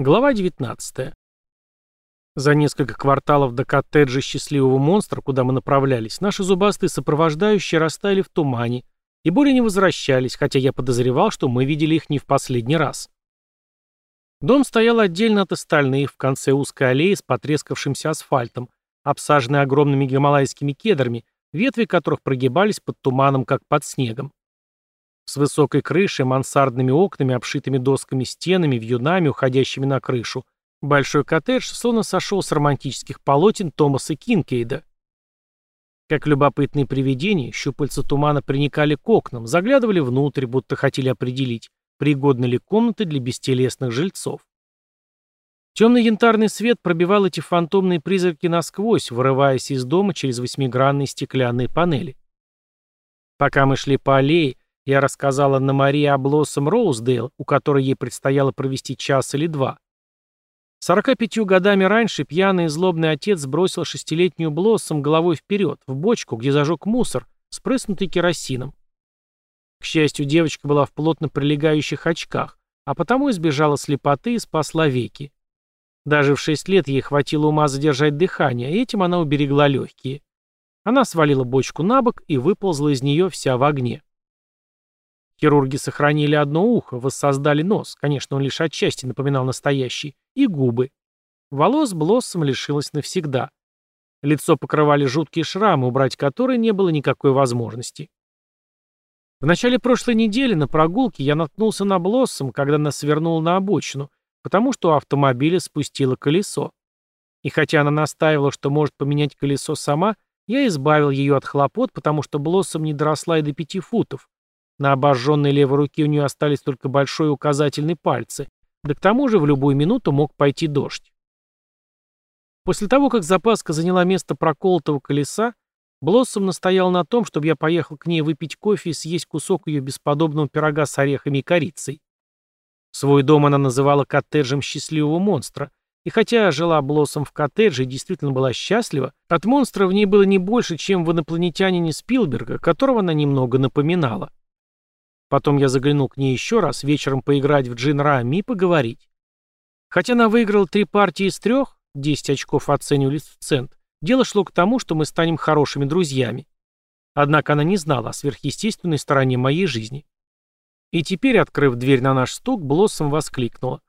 Глава 19. За несколько кварталов до коттеджа счастливого монстра, куда мы направлялись, наши зубастые сопровождающие растаяли в тумане и более не возвращались, хотя я подозревал, что мы видели их не в последний раз. Дом стоял отдельно от остальных в конце узкой аллеи с потрескавшимся асфальтом, обсаженной огромными гималайскими кедрами, ветви которых прогибались под туманом, как под снегом. С высокой крышей, мансардными окнами, обшитыми досками стенами, вьюнами, уходящими на крышу, большой коттедж словно сошел с романтических полотен Томаса Кинкейда. Как любопытные привидения, щупальца тумана проникали к окнам, заглядывали внутрь, будто хотели определить, пригодны ли комнаты для бестелесных жильцов. Темный янтарный свет пробивал эти фантомные призраки насквозь, вырываясь из дома через восьмигранные стеклянные панели. Пока мы шли по аллее, я рассказал Анна Марии о Блоссом Роуздейл, у которой ей предстояло провести час или два. Сорока пятью годами раньше пьяный и злобный отец бросил шестилетнюю Блоссом головой вперед, в бочку, где зажег мусор, спрыснутый керосином. К счастью, девочка была в плотно прилегающих очках, а потому избежала слепоты и спасла веки. Даже в шесть лет ей хватило ума задержать дыхание, и этим она уберегла легкие. Она свалила бочку на бок и выползла из нее вся в огне. Хирурги сохранили одно ухо, воссоздали нос, конечно, он лишь отчасти напоминал настоящий, и губы. Волос Блоссом лишилась навсегда. Лицо покрывали жуткие шрамы, убрать которые не было никакой возможности. В начале прошлой недели на прогулке я наткнулся на Блоссом, когда она свернула на обочину, потому что у автомобиля спустило колесо. И хотя она настаивала, что может поменять колесо сама, я избавил ее от хлопот, потому что Блоссом не доросла и до пяти футов, на обожженной левой руке у нее остались только большой и указательный пальцы, да к тому же в любую минуту мог пойти дождь. После того, как запаска заняла место проколотого колеса, Блоссом настоял на том, чтобы я поехал к ней выпить кофе и съесть кусок ее бесподобного пирога с орехами и корицей. Свой дом она называла коттеджем счастливого монстра, и хотя жила Блоссом в коттедже и действительно была счастлива, от монстра в ней было не больше, чем в инопланетянине Спилберга, которого она немного напоминала. Потом я заглянул к ней еще раз, вечером поиграть в джин Рами и поговорить. Хотя она выиграла три партии из трех, 10 очков оценивались в цент, дело шло к тому, что мы станем хорошими друзьями. Однако она не знала о сверхъестественной стороне моей жизни. И теперь, открыв дверь на наш стук, Блоссом воскликнула.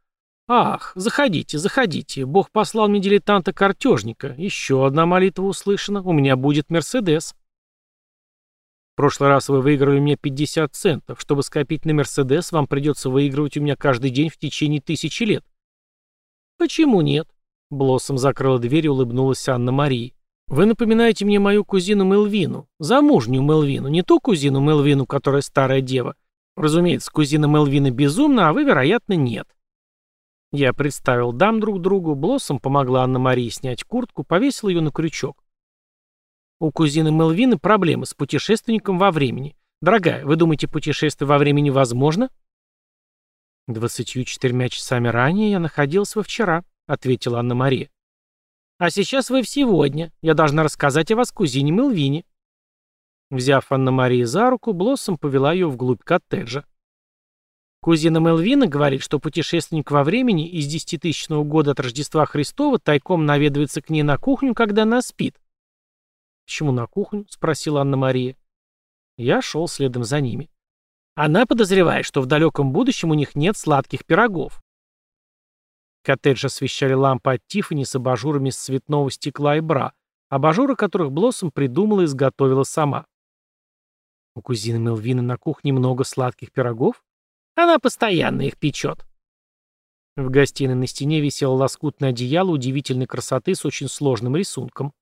«Ах, заходите, заходите. Бог послал мне дилетанта-картежника. Еще одна молитва услышана. У меня будет Мерседес» прошлый раз вы выиграли мне 50 центов. Чтобы скопить на Мерседес, вам придется выигрывать у меня каждый день в течение тысячи лет». «Почему нет?» Блоссом закрыла дверь и улыбнулась Анна Марии. «Вы напоминаете мне мою кузину Мелвину, замужнюю Мелвину, не ту кузину Мелвину, которая старая дева. Разумеется, кузина Мелвина безумна, а вы, вероятно, нет». Я представил дам друг другу, Блоссом помогла Анна Марии снять куртку, повесила ее на крючок. У кузины Мелвины проблемы с путешественником во времени. Дорогая, вы думаете, путешествие во времени возможно? Двадцатью четырьмя часами ранее я находился во вчера, ответила Анна-Мария. А сейчас вы в сегодня. Я должна рассказать о вас кузине Мелвине. Взяв Анна-Марии за руку, Блоссом повела ее вглубь коттеджа. Кузина Мелвина говорит, что путешественник во времени из десятитысячного года от Рождества Христова тайком наведывается к ней на кухню, когда она спит. «Почему на кухню?» — спросила Анна-Мария. Я шел следом за ними. Она подозревает, что в далеком будущем у них нет сладких пирогов. Коттедж освещали лампы от Тиффани с абажурами из цветного стекла и бра, абажуры которых Блоссом придумала и изготовила сама. У кузины Мелвины на кухне много сладких пирогов? Она постоянно их печет. В гостиной на стене висело лоскутное одеяло удивительной красоты с очень сложным рисунком.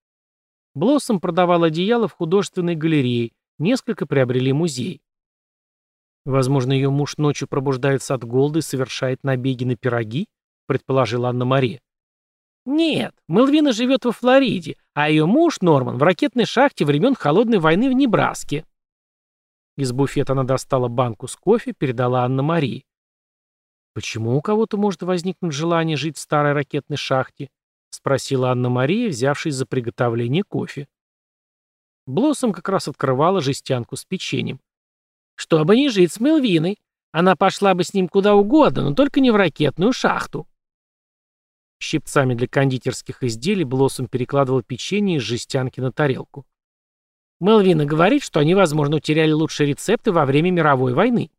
Блоссом продавал одеяло в художественной галерее, несколько приобрели музей. Возможно, ее муж ночью пробуждается от голода и совершает набеги на пироги, предположила Анна-Мария. Нет, Мелвина живет во Флориде, а ее муж, Норман, в ракетной шахте времен Холодной войны в Небраске. Из буфета она достала банку с кофе, передала Анна-Марии. Почему у кого-то может возникнуть желание жить в старой ракетной шахте? — спросила Анна-Мария, взявшись за приготовление кофе. Блоссом как раз открывала жестянку с печеньем. «Чтобы не жить с Мелвиной. Она пошла бы с ним куда угодно, но только не в ракетную шахту». Щипцами для кондитерских изделий Блоссом перекладывал печенье из жестянки на тарелку. Мелвина говорит, что они, возможно, утеряли лучшие рецепты во время мировой войны.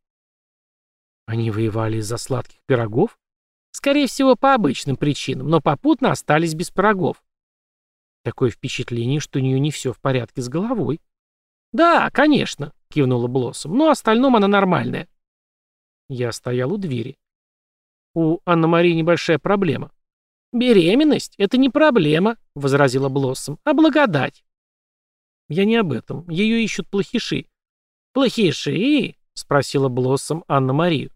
Они воевали из-за сладких пирогов? Скорее всего, по обычным причинам, но попутно остались без пирогов. Такое впечатление, что у нее не все в порядке с головой. «Да, конечно», — кивнула Блоссом, — «но остальном она нормальная». Я стоял у двери. У Анны-Марии небольшая проблема. «Беременность — это не проблема», — возразила Блоссом, — «а благодать». «Я не об этом. Ее ищут плохиши». «Плохиши?» — спросила Блоссом Анна-Марию.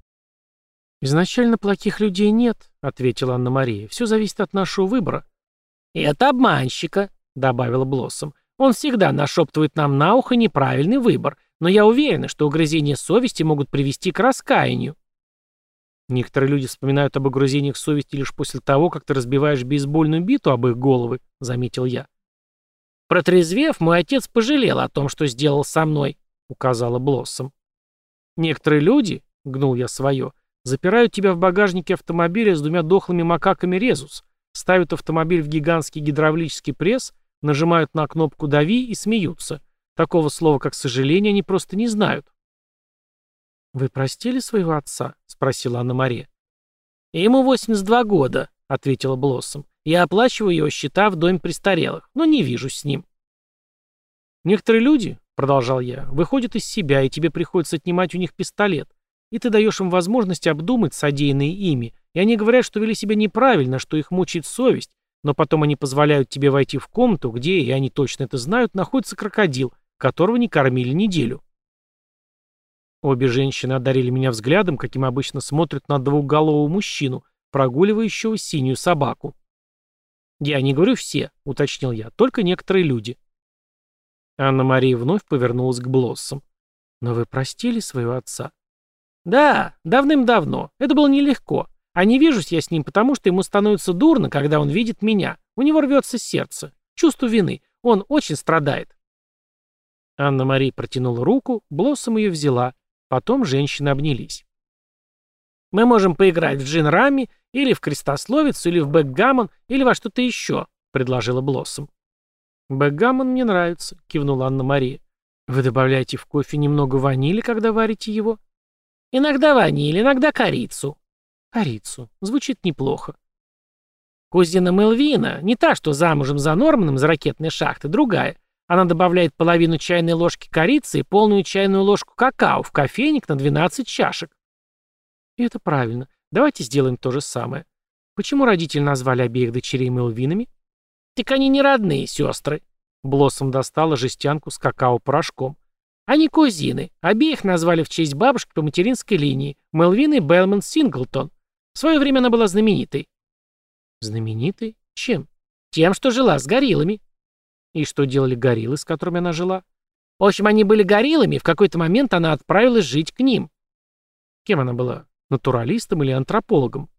«Изначально плохих людей нет», — ответила Анна-Мария. «Все зависит от нашего выбора». «Это обманщика», — добавила Блоссом. «Он всегда нашептывает нам на ухо неправильный выбор, но я уверена, что угрызения совести могут привести к раскаянию». Некоторые люди вспоминают об угрызениях совести лишь после того, как ты разбиваешь бейсбольную биту об их головы, заметил я. Протрезвев, мой отец пожалел о том, что сделал со мной, указала Блоссом. Некоторые люди, гнул я свое, запирают тебя в багажнике автомобиля с двумя дохлыми макаками резус, ставят автомобиль в гигантский гидравлический пресс, нажимают на кнопку «Дави» и смеются. Такого слова, как «сожаление», они просто не знают. «Вы простили своего отца?» — спросила Анна-Мария. «Ему 82 года», — ответила Блоссом. «Я оплачиваю его счета в доме престарелых, но не вижусь с ним». «Некоторые люди, — продолжал я, — выходят из себя, и тебе приходится отнимать у них пистолет, и ты даешь им возможность обдумать содеянное ими, и они говорят, что вели себя неправильно, что их мучает совесть, но потом они позволяют тебе войти в комнату, где, и они точно это знают, находится крокодил, которого не кормили неделю. Обе женщины одарили меня взглядом, каким обычно смотрят на двухголового мужчину, прогуливающего синюю собаку. «Я не говорю все», — уточнил я, — «только некоторые люди». Анна-Мария вновь повернулась к Блоссам. «Но вы простили своего отца?» «Да, давным-давно. Это было нелегко. А не вижусь я с ним, потому что ему становится дурно, когда он видит меня. У него рвется сердце. Чувство вины. Он очень страдает». Анна-Мария протянула руку, Блоссом ее взяла. Потом женщины обнялись. «Мы можем поиграть в джин-рами, или в крестословицу, или в бэкгамон, или во что-то еще», — предложила Блоссом. «Бэкгамон мне нравится», — кивнула Анна-Мария. «Вы добавляете в кофе немного ванили, когда варите его?» «Иногда ваниль, иногда корицу». «Корицу. Звучит неплохо». Кузина Мелвина, не та, что замужем за Норманом из ракетной шахты, другая. Она добавляет половину чайной ложки корицы и полную чайную ложку какао в кофейник на 12 чашек. И это правильно. Давайте сделаем то же самое. Почему родители назвали обеих дочерей Мелвинами? Так они не родные сестры. Блоссом достала жестянку с какао-порошком. Они кузины. Обеих назвали в честь бабушки по материнской линии. Мелвины Белман Синглтон. В свое время она была знаменитой. Знаменитой? Чем? Тем, что жила с гориллами. И что делали гориллы, с которыми она жила? В общем, они были гориллами, и в какой-то момент она отправилась жить к ним. Кем она была? Натуралистом или антропологом?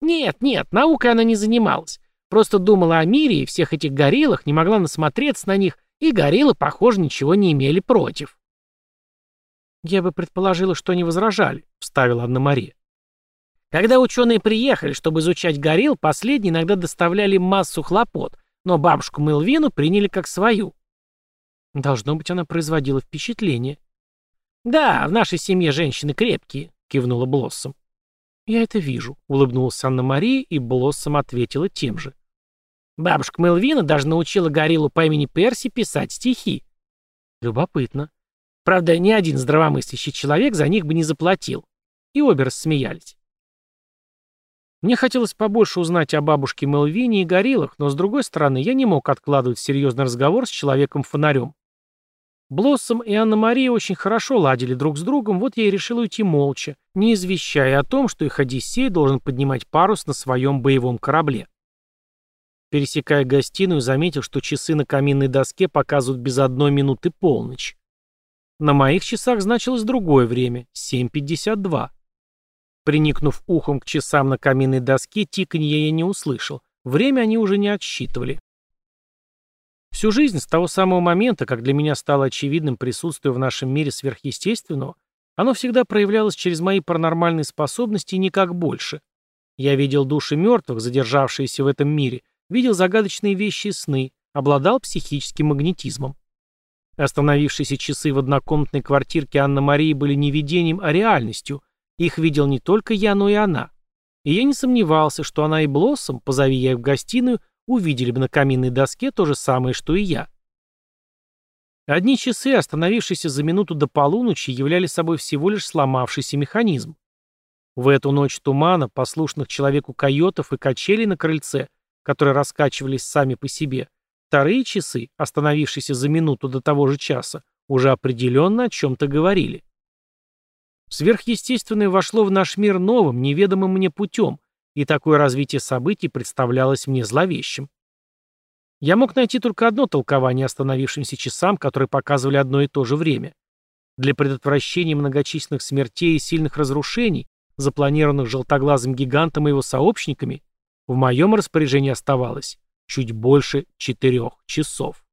Нет, нет, наукой она не занималась. Просто думала о мире и всех этих гориллах, не могла насмотреться на них, и гориллы, похоже, ничего не имели против. «Я бы предположила, что они возражали», — вставила Анна-Мария. Когда ученые приехали, чтобы изучать горилл, последние иногда доставляли массу хлопот, но бабушку Мелвину приняли как свою. Должно быть, она производила впечатление. «Да, в нашей семье женщины крепкие», — кивнула Блоссом. «Я это вижу», — улыбнулась Анна-Мария, и Блоссом ответила тем же. «Бабушка Мелвина даже научила гориллу по имени Перси писать стихи». «Любопытно. Правда, ни один здравомыслящий человек за них бы не заплатил». И обе рассмеялись. Мне хотелось побольше узнать о бабушке Мелвине и гориллах, но, с другой стороны, я не мог откладывать серьезный разговор с человеком-фонарем. Блоссом и Анна-Мария очень хорошо ладили друг с другом, вот я и решил уйти молча, не извещая о том, что их Одиссей должен поднимать парус на своем боевом корабле. Пересекая гостиную, заметил, что часы на каминной доске показывают без одной минуты полночь. На моих часах значилось другое время — 7.52. Приникнув ухом к часам на каминной доске, тиканье я не услышал. Время они уже не отсчитывали. Всю жизнь, с того самого момента, как для меня стало очевидным присутствие в нашем мире сверхъестественного, оно всегда проявлялось через мои паранормальные способности и никак больше. Я видел души мертвых, задержавшиеся в этом мире, видел загадочные вещи и сны, обладал психическим магнетизмом. Остановившиеся часы в однокомнатной квартирке Анны-Марии были не видением, а реальностью. Их видел не только я, но и она. И я не сомневался, что она и Блоссом, позови я их в гостиную, увидели бы на каминной доске то же самое, что и я. Одни часы, остановившиеся за минуту до полуночи, являли собой всего лишь сломавшийся механизм. В эту ночь тумана, послушных человеку койотов и качелей на крыльце, которые раскачивались сами по себе, вторые часы, остановившиеся за минуту до того же часа, уже определенно о чем-то говорили. Сверхъестественное вошло в наш мир новым, неведомым мне путем, и такое развитие событий представлялось мне зловещим. Я мог найти только одно толкование остановившимся часам, которые показывали одно и то же время. Для предотвращения многочисленных смертей и сильных разрушений, запланированных желтоглазым гигантом и его сообщниками, в моем распоряжении оставалось чуть больше четырех часов.